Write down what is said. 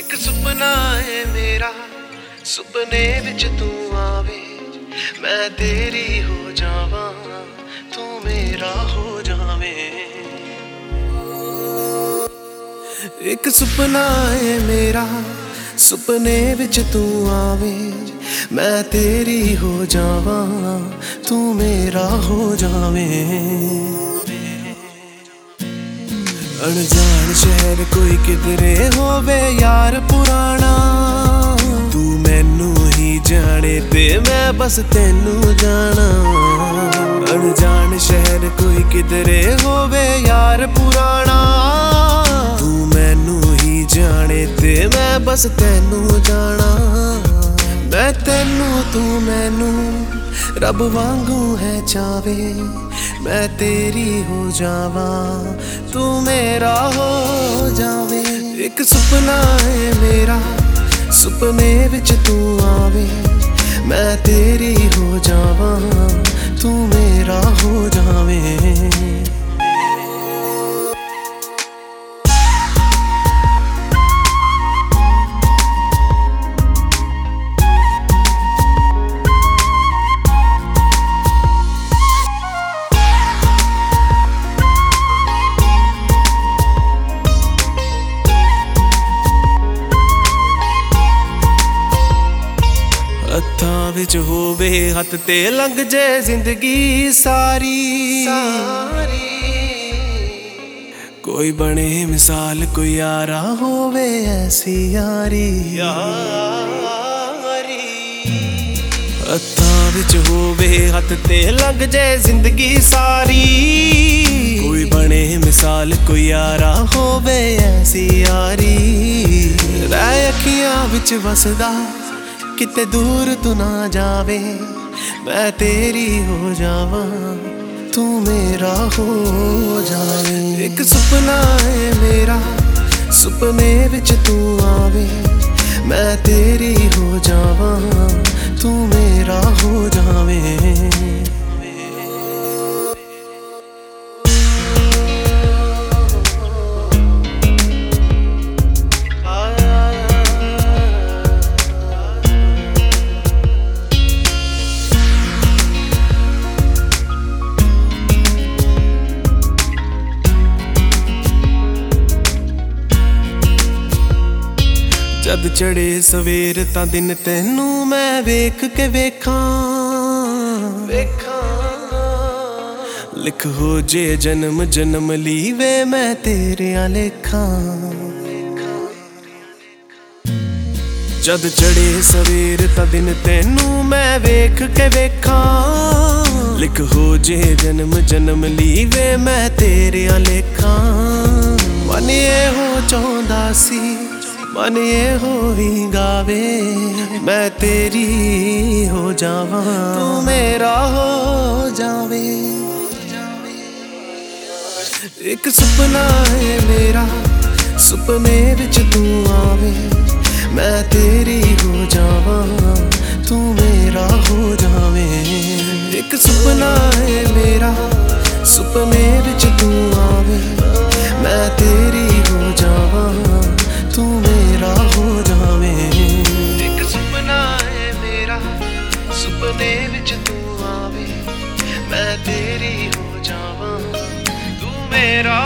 ਇੱਕ ਸੁਪਨਾ ਏ ਮੇਰਾ, ਸੁਪਨੇ ਵਿੱਚ ਤੂੰ ਆਵੇ, ਮੈਂ ਤੇਰੀ ਹੋ ਜਾਵਾਂ, ਤੂੰ ਮੇਰਾ ਹੋ ਜਾਵੇਂ। ਇੱਕ ਸੁਪਨਾ ਏ ਮੇਰਾ, ਸੁਪਨੇ ਵਿੱਚ ਤੂੰ ਆਵੇ, ਮੈਂ ਤੇਰੀ ਹੋ ਜਾਵਾਂ, ਤੂੰ ਮੇਰਾ ਹੋ ਜਾਵੇਂ। ਅਣਜਾਣ ਸ਼ਹਿਰ ਕੋਈ ਕਿਧਰੇ ਹੋਵੇ ਯਾਰ ਪੁਰਾਣਾ। ਤੂੰ ਮੈਨੂੰ ਹੀ ਜਾਣੇ ਤੇ ਮੈਂ ਬਸ ਤੈਨੂੰ ਜਾਣਾ। ਅਣਜਾਣ ਸ਼ਹਿਰ ਕੋਈ ਕਿਧਰੇ ਹੋਵੇ ਯਾਰ ਪੁਰਾਣਾ। ਤੂੰ ਮੈਨੂੰ ਹੀ ਜਾਣੇ ਤੇ ਮੈਂ ਬਸ ਤੈਨੂੰ ਜਾਣਾ। ਮੈਂ ਤੈਨੂੰ, ਤੂੰ ਮੈਨੂੰ ਰੱਬ ਵਾਂਗੂ ਹੈ ਚਾਵੇ। ਮੈਂ ਤੇਰੀ ਹੋ ਜਾਵਾਂ, ਤੂੰ ਮੇਰਾ ਹੋ ਜਾਵੇਂ। ਇੱਕ ਸੁਪਨਾ ਹੈ ਮੇਰਾ, ਸੁਪਨੇ ਵਿੱਚ ਤੂੰ ਵਿੱਚ ਹੋਵੇ ਹੱਥ ਤੇ ਲੰਘ ਜੇ ਜ਼ਿੰਦਗੀ ਸਾਰੀ। ਕੋਈ ਬਣੇ ਮਿਸਾਲ ਕੋਈ ਯਾਰਾ ਹੋਵੇ ਐਸੀ ਯਾਰੀ। ਯਾਰੀ। ਹੱਥਾਂ ਵਿੱਚ ਹੋਵੇ ਹੱਥ ਤੇ ਲੰਘ ਜੇ ਜ਼ਿੰਦਗੀ ਸਾਰੀ। ਕੋਈ ਬਣੇ ਮਿਸਾਲ ਕੋਈ ਯਾਰਾ ਹੋਵੇ ਐਸੀ ਯਾਰੀ। ਰਹਿ ਅੱਖੀਆਂ ਵਿੱਚ ਵਸਦਾ। ਕਿਤੇ ਦੂਰ ਤੂੰ ਨਾ ਜਾਵੇ, ਮੈਂ ਤੇਰੀ ਹੋ ਜਾਵਾਂ, ਤੂੰ ਮੇਰਾ ਹੋ ਜਾਵੇਂ। ਇੱਕ ਸੁਪਨਾ ਹੈ ਮੇਰਾ, ਸੁਪਨੇ ਵਿੱਚ ਤੂੰ ਆਵੇ, ਮੈਂ ਤੇਰੀ ਹੋ ਜਾਵਾਂ। ਜਦ ਚੜੇ ਸਵੇਰ ਤਾਂ ਦਿਨ ਤੈਨੂੰ ਮੈਂ ਵੇਖ ਕੇ ਵੇਖਾਂ। ਵੇਖਾਂ ਲਿਖ ਹੋ ਜੇ ਜਨਮ ਜਨਮ ਲਈ ਵੇ ਮੈਂ ਤੇਰਿਆਂ ਲੇਖਾਂ। ਜਦ ਚੜੇ ਸਵੇਰ ਤਾਂ ਦਿਨ ਤੈਨੂੰ ਮੈਂ ਵੇਖ ਕੇ ਵੇਖਾਂ। ਲਿਖ ਹੋ ਜੇ ਜਨਮ ਜਨਮ ਲਈ ਵੇ ਮੈਂ ਤੇਰਿਆਂ ਲੇਖਾਂ। ਮਨ ਇਹੋ ਚਾਹੁੰਦਾ ਸੀ। ਮਨ ਇਹੋ ਹੀ ਗਾਵੇ ਮੈਂ ਤੇਰੀ ਹੋ ਜਾਵਾਂ। ਤੂੰ ਮੇਰਾ ਹੋ ਜਾਵੇ। ਇੱਕ ਸੁਪਨਾ ਹੈ ਮੇਰਾ, ਸੁਪਨੇ ਵਿੱਚ ਤੂੰ ਆਵੇ, ਮੈਂ ਤੇਰੀ ਹੋ ਜਾਵਾਂ। ਸੁਪਨੇ ਵਿੱਚ ਤੂੰ ਆਵੇ ਮੈਂ ਤੇਰੀ ਹੋ ਜਾਵਾਂ ਤੂੰ ਮੇਰਾ